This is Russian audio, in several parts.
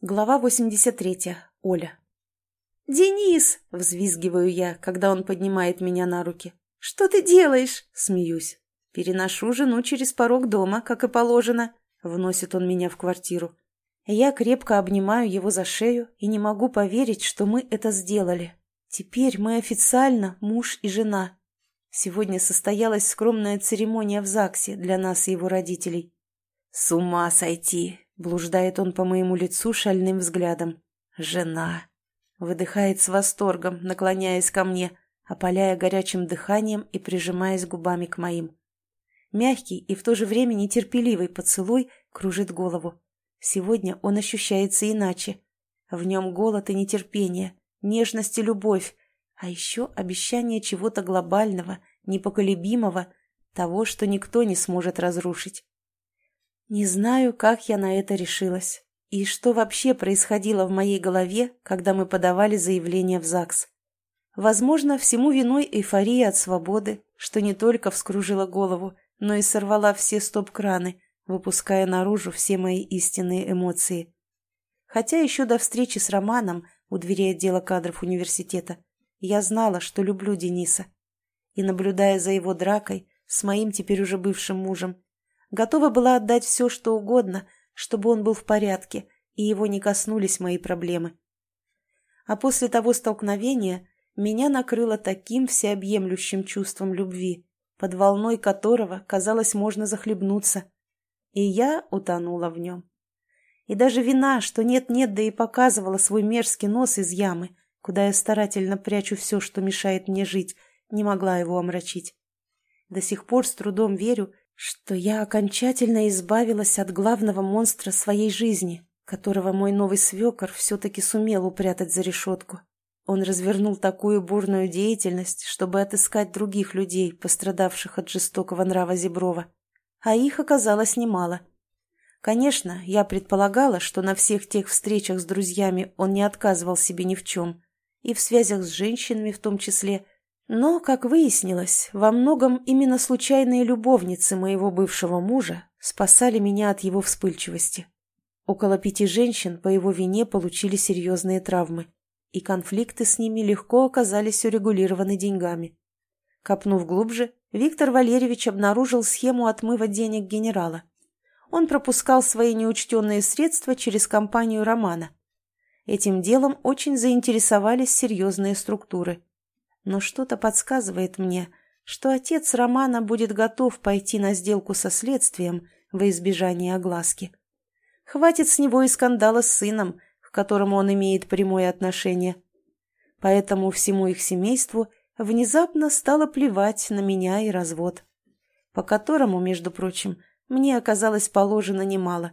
Глава 83. Оля. «Денис!» — взвизгиваю я, когда он поднимает меня на руки. «Что ты делаешь?» — смеюсь. «Переношу жену через порог дома, как и положено», — вносит он меня в квартиру. Я крепко обнимаю его за шею и не могу поверить, что мы это сделали. Теперь мы официально муж и жена. Сегодня состоялась скромная церемония в ЗАГСе для нас и его родителей. «С ума сойти!» Блуждает он по моему лицу шальным взглядом. «Жена!» Выдыхает с восторгом, наклоняясь ко мне, опаляя горячим дыханием и прижимаясь губами к моим. Мягкий и в то же время нетерпеливый поцелуй кружит голову. Сегодня он ощущается иначе. В нем голод и нетерпение, нежность и любовь, а еще обещание чего-то глобального, непоколебимого, того, что никто не сможет разрушить. Не знаю, как я на это решилась. И что вообще происходило в моей голове, когда мы подавали заявление в ЗАГС. Возможно, всему виной эйфория от свободы, что не только вскружила голову, но и сорвала все стоп-краны, выпуская наружу все мои истинные эмоции. Хотя еще до встречи с Романом у двери отдела кадров университета я знала, что люблю Дениса. И, наблюдая за его дракой с моим теперь уже бывшим мужем, Готова была отдать все, что угодно, чтобы он был в порядке, и его не коснулись мои проблемы. А после того столкновения меня накрыло таким всеобъемлющим чувством любви, под волной которого, казалось, можно захлебнуться. И я утонула в нем. И даже вина, что нет-нет, да и показывала свой мерзкий нос из ямы, куда я старательно прячу все, что мешает мне жить, не могла его омрачить. До сих пор с трудом верю, что я окончательно избавилась от главного монстра своей жизни, которого мой новый свекор все-таки сумел упрятать за решетку. Он развернул такую бурную деятельность, чтобы отыскать других людей, пострадавших от жестокого нрава Зеброва. А их оказалось немало. Конечно, я предполагала, что на всех тех встречах с друзьями он не отказывал себе ни в чем, и в связях с женщинами в том числе – но, как выяснилось, во многом именно случайные любовницы моего бывшего мужа спасали меня от его вспыльчивости. Около пяти женщин по его вине получили серьезные травмы, и конфликты с ними легко оказались урегулированы деньгами. Копнув глубже, Виктор Валерьевич обнаружил схему отмыва денег генерала. Он пропускал свои неучтенные средства через компанию Романа. Этим делом очень заинтересовались серьезные структуры – но что-то подсказывает мне, что отец Романа будет готов пойти на сделку со следствием во избежание огласки. Хватит с него и скандала с сыном, к которому он имеет прямое отношение. Поэтому всему их семейству внезапно стало плевать на меня и развод, по которому, между прочим, мне оказалось положено немало.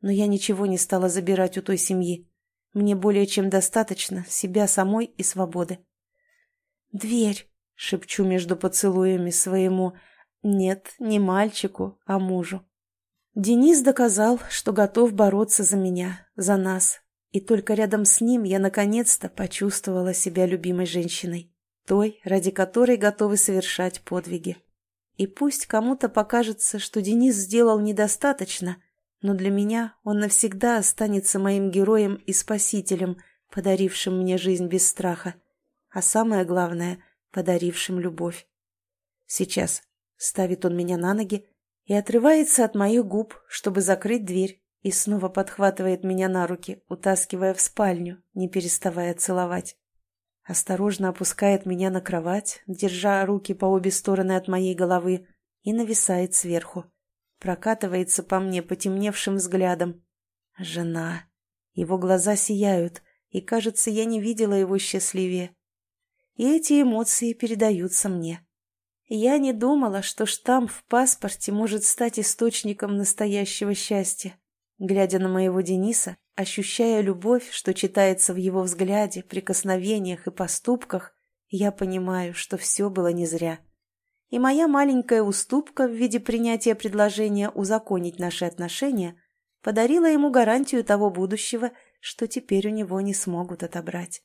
Но я ничего не стала забирать у той семьи. Мне более чем достаточно себя самой и свободы. «Дверь!» — шепчу между поцелуями своему «нет, не мальчику, а мужу». Денис доказал, что готов бороться за меня, за нас, и только рядом с ним я наконец-то почувствовала себя любимой женщиной, той, ради которой готовы совершать подвиги. И пусть кому-то покажется, что Денис сделал недостаточно, но для меня он навсегда останется моим героем и спасителем, подарившим мне жизнь без страха а самое главное — подарившим любовь. Сейчас ставит он меня на ноги и отрывается от моих губ, чтобы закрыть дверь, и снова подхватывает меня на руки, утаскивая в спальню, не переставая целовать. Осторожно опускает меня на кровать, держа руки по обе стороны от моей головы, и нависает сверху. Прокатывается по мне потемневшим взглядом. Жена. Его глаза сияют, и, кажется, я не видела его счастливее и эти эмоции передаются мне. Я не думала, что штамп в паспорте может стать источником настоящего счастья. Глядя на моего Дениса, ощущая любовь, что читается в его взгляде, прикосновениях и поступках, я понимаю, что все было не зря. И моя маленькая уступка в виде принятия предложения узаконить наши отношения подарила ему гарантию того будущего, что теперь у него не смогут отобрать.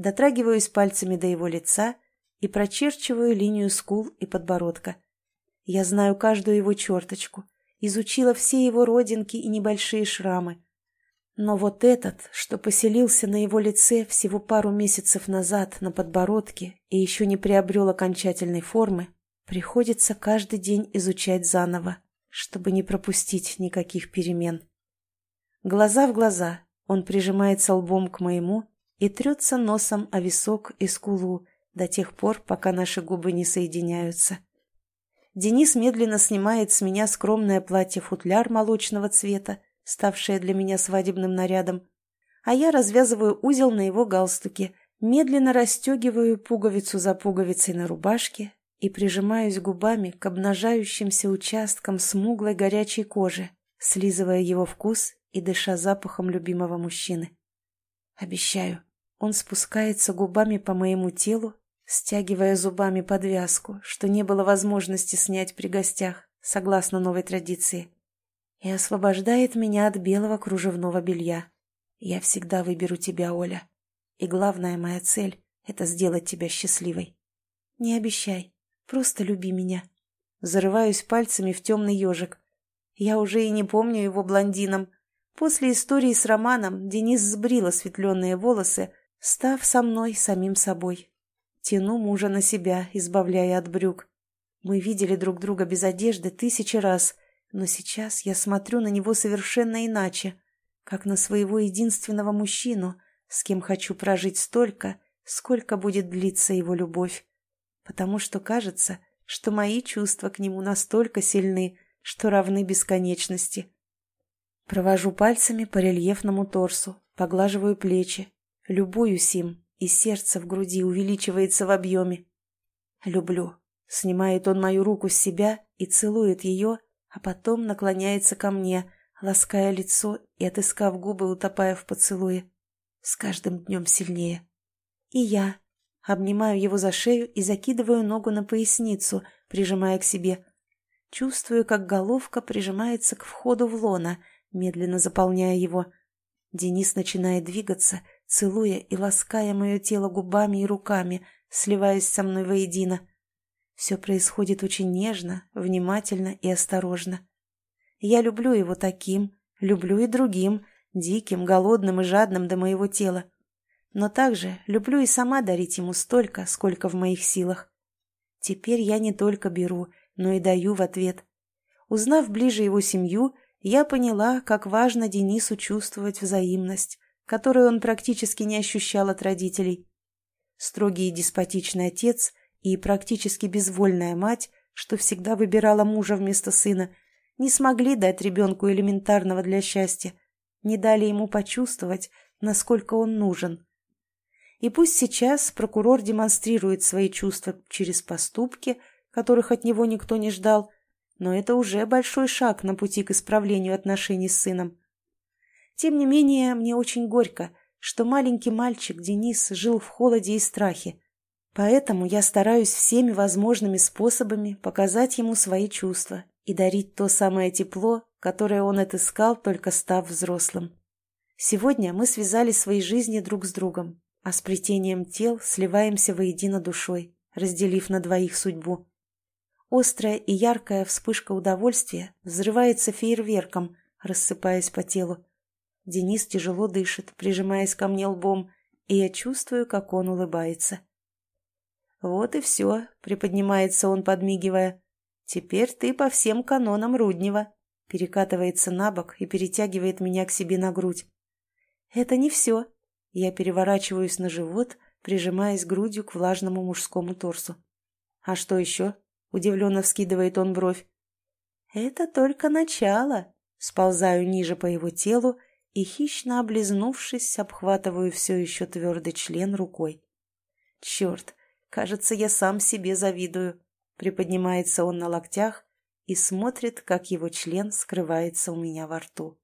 Дотрагиваюсь пальцами до его лица и прочерчиваю линию скул и подбородка. Я знаю каждую его черточку, изучила все его родинки и небольшие шрамы. Но вот этот, что поселился на его лице всего пару месяцев назад на подбородке и еще не приобрел окончательной формы, приходится каждый день изучать заново, чтобы не пропустить никаких перемен. Глаза в глаза, он прижимается лбом к моему и трется носом о висок и скулу до тех пор, пока наши губы не соединяются. Денис медленно снимает с меня скромное платье-футляр молочного цвета, ставшее для меня свадебным нарядом, а я развязываю узел на его галстуке, медленно расстегиваю пуговицу за пуговицей на рубашке и прижимаюсь губами к обнажающимся участкам смуглой горячей кожи, слизывая его вкус и дыша запахом любимого мужчины. Обещаю, он спускается губами по моему телу, стягивая зубами подвязку, что не было возможности снять при гостях, согласно новой традиции и освобождает меня от белого кружевного белья. Я всегда выберу тебя, Оля. И главная моя цель — это сделать тебя счастливой. Не обещай, просто люби меня. Зарываюсь пальцами в темный ежик. Я уже и не помню его блондином. После истории с Романом Денис сбрил осветленные волосы, став со мной самим собой. Тяну мужа на себя, избавляя от брюк. Мы видели друг друга без одежды тысячи раз — но сейчас я смотрю на него совершенно иначе, как на своего единственного мужчину, с кем хочу прожить столько, сколько будет длиться его любовь. Потому что кажется, что мои чувства к нему настолько сильны, что равны бесконечности. Провожу пальцами по рельефному торсу, поглаживаю плечи, любуюсь им, и сердце в груди увеличивается в объеме. Люблю. Снимает он мою руку с себя и целует ее, а потом наклоняется ко мне, лаская лицо и, отыскав губы, утопая в поцелуе. С каждым днем сильнее. И я обнимаю его за шею и закидываю ногу на поясницу, прижимая к себе. Чувствую, как головка прижимается к входу в лона, медленно заполняя его. Денис начинает двигаться, целуя и лаская мое тело губами и руками, сливаясь со мной воедино. Все происходит очень нежно, внимательно и осторожно. Я люблю его таким, люблю и другим, диким, голодным и жадным до моего тела. Но также люблю и сама дарить ему столько, сколько в моих силах. Теперь я не только беру, но и даю в ответ. Узнав ближе его семью, я поняла, как важно Денису чувствовать взаимность, которую он практически не ощущал от родителей. Строгий и деспотичный отец и практически безвольная мать, что всегда выбирала мужа вместо сына, не смогли дать ребенку элементарного для счастья, не дали ему почувствовать, насколько он нужен. И пусть сейчас прокурор демонстрирует свои чувства через поступки, которых от него никто не ждал, но это уже большой шаг на пути к исправлению отношений с сыном. Тем не менее, мне очень горько, что маленький мальчик Денис жил в холоде и страхе, Поэтому я стараюсь всеми возможными способами показать ему свои чувства и дарить то самое тепло, которое он отыскал, только став взрослым. Сегодня мы связали свои жизни друг с другом, а с плетением тел сливаемся воедино душой, разделив на двоих судьбу. Острая и яркая вспышка удовольствия взрывается фейерверком, рассыпаясь по телу. Денис тяжело дышит, прижимаясь ко мне лбом, и я чувствую, как он улыбается. «Вот и все», — приподнимается он, подмигивая. «Теперь ты по всем канонам Руднева», — перекатывается на бок и перетягивает меня к себе на грудь. «Это не все». Я переворачиваюсь на живот, прижимаясь грудью к влажному мужскому торсу. «А что еще?» — удивленно вскидывает он бровь. «Это только начало», — сползаю ниже по его телу и, хищно облизнувшись, обхватываю все еще твердый член рукой. «Черт, Кажется, я сам себе завидую. Приподнимается он на локтях и смотрит, как его член скрывается у меня во рту.